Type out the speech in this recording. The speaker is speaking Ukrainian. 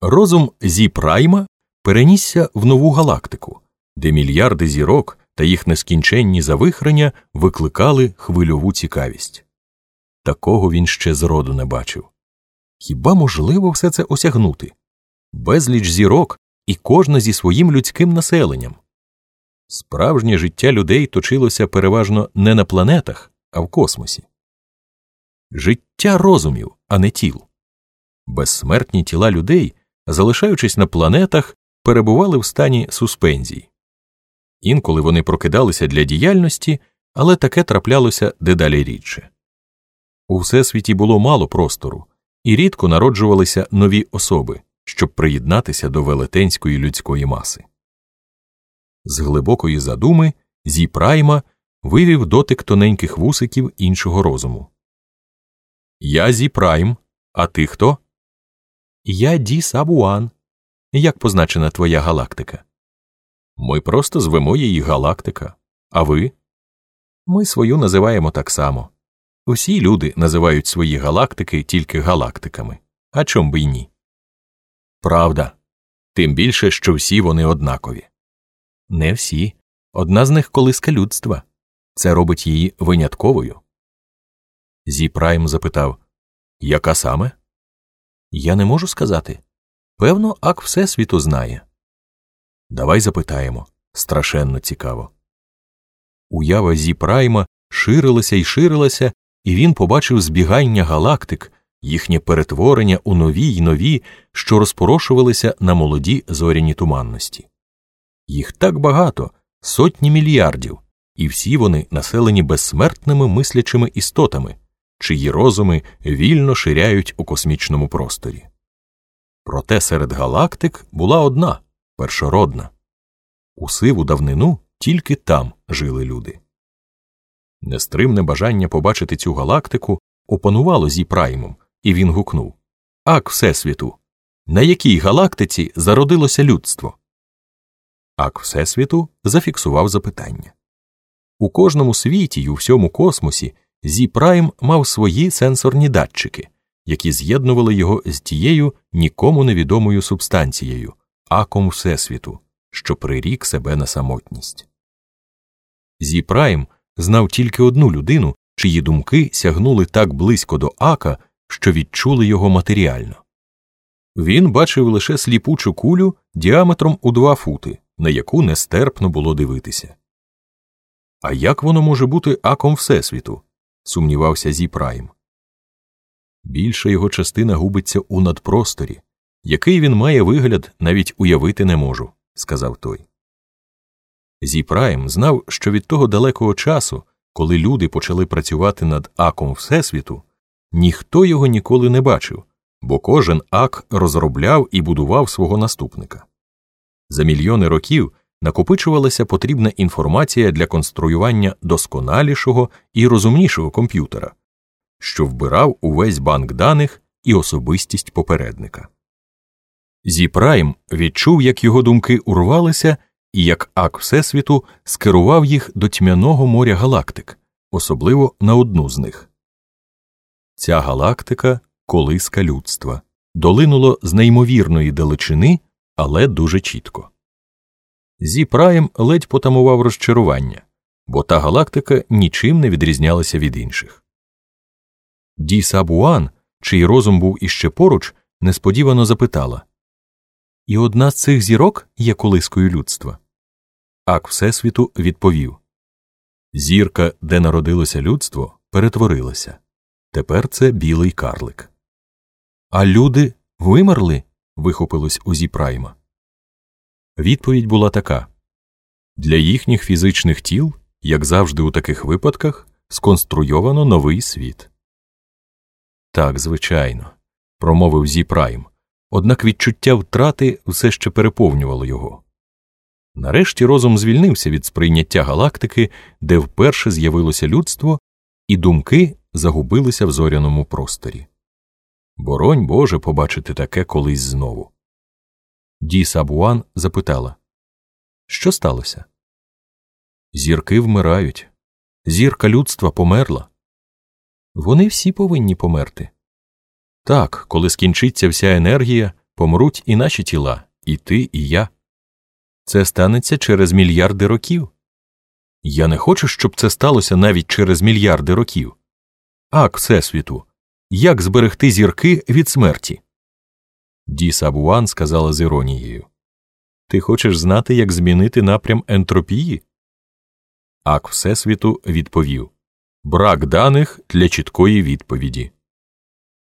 Розум Зі Прайма перенісся в нову галактику, де мільярди зірок та їх нескінченні завихрення викликали хвильову цікавість. Такого він ще зроду не бачив. Хіба можливо все це осягнути? Безліч зірок і кожна зі своїм людським населенням. Справжнє життя людей точилося переважно не на планетах, а в космосі. Життя розумів, а не тіл. Безсмертні тіла людей, залишаючись на планетах, перебували в стані суспензії. Інколи вони прокидалися для діяльності, але таке траплялося дедалі рідше. У всесвіті було мало простору, і рідко народжувалися нові особи, щоб приєднатися до велетенської людської маси. З глибокої задуми Зі Прайма вивів дотик тоненьких вусиків іншого розуму. Я Зі Прайм, а ти хто? Я Ді Сабуан. Як позначена твоя галактика? Ми просто звемо її галактика. А ви? Ми свою називаємо так само. Усі люди називають свої галактики тільки галактиками. А чом би й ні? Правда. Тим більше, що всі вони однакові. Не всі. Одна з них колиска людства. Це робить її винятковою. Зі Прайм запитав Яка саме? Я не можу сказати. Певно, ак Всесвіту знає. Давай запитаємо. Страшенно цікаво. Уява Зі Прайма ширилася і ширилася, і він побачив збігання галактик, їхнє перетворення у нові й нові, що розпорошувалися на молоді зоряні туманності. Їх так багато, сотні мільярдів, і всі вони населені безсмертними мислячими істотами, чиї розуми вільно ширяють у космічному просторі. Проте серед галактик була одна першородна. У сиву давнину тільки там жили люди. Нестримне бажання побачити цю галактику опанувало зі праймом, і він гукнув Ак, Всесвіту! На якій галактиці зародилося людство? Ак Всесвіту зафіксував запитання. У кожному світі й у всьому космосі Прайм мав свої сенсорні датчики, які з'єднували його з тією нікому невідомою субстанцією, аком Всесвіту, що прирік себе на самотність. Зі Прайм знав тільки одну людину, чиї думки сягнули так близько до Ака, що відчули його матеріально. Він бачив лише сліпучу кулю діаметром у два фути, на яку нестерпно було дивитися. А як воно може бути аком Всесвіту? Сумнівався Зі Прайм. Більша його частина губиться у надпросторі, який він має вигляд, навіть уявити не можу, сказав той. Зі Прайм знав, що від того далекого часу, коли люди почали працювати над аком Всесвіту, ніхто його ніколи не бачив, бо кожен ак розробляв і будував свого наступника. За мільйони років накопичувалася потрібна інформація для конструювання досконалішого і розумнішого комп'ютера, що вбирав увесь банк даних і особистість попередника. Зі Прайм відчув, як його думки урвалися, і як ак Всесвіту скерував їх до тьмяного моря галактик, особливо на одну з них. Ця галактика колиска людства, долинуло з неймовірної далечини, але дуже чітко. Зі Праєм ледь потамував розчарування, бо та галактика нічим не відрізнялася від інших. Ді Сабуан, чий розум був іще поруч, несподівано запитала І одна з цих зірок є колискою людства. Ак Всесвіту відповів Зірка, де народилося людство, перетворилася. Тепер це білий карлик. А люди вимерли. вихопилось у Зіпрайма. Відповідь була така для їхніх фізичних тіл, як завжди у таких випадках, сконструйовано новий світ. Так, звичайно, промовив Зіпрайм, однак відчуття втрати все ще переповнювало його. Нарешті розум звільнився від сприйняття галактики, де вперше з'явилося людство, і думки загубилися в зоряному просторі. Боронь Боже побачити таке колись знову. Ді Сабуан запитала Що сталося? Зірки вмирають. Зірка людства померла. Вони всі повинні померти. Так, коли скінчиться вся енергія, помруть і наші тіла, і ти, і я. Це станеться через мільярди років. Я не хочу, щоб це сталося навіть через мільярди років. Ак, Всесвіту, як зберегти зірки від смерті? Ді Сабуан сказала з іронією. Ти хочеш знати, як змінити напрям ентропії? Ак Всесвіту відповів Брак даних для чіткої відповіді.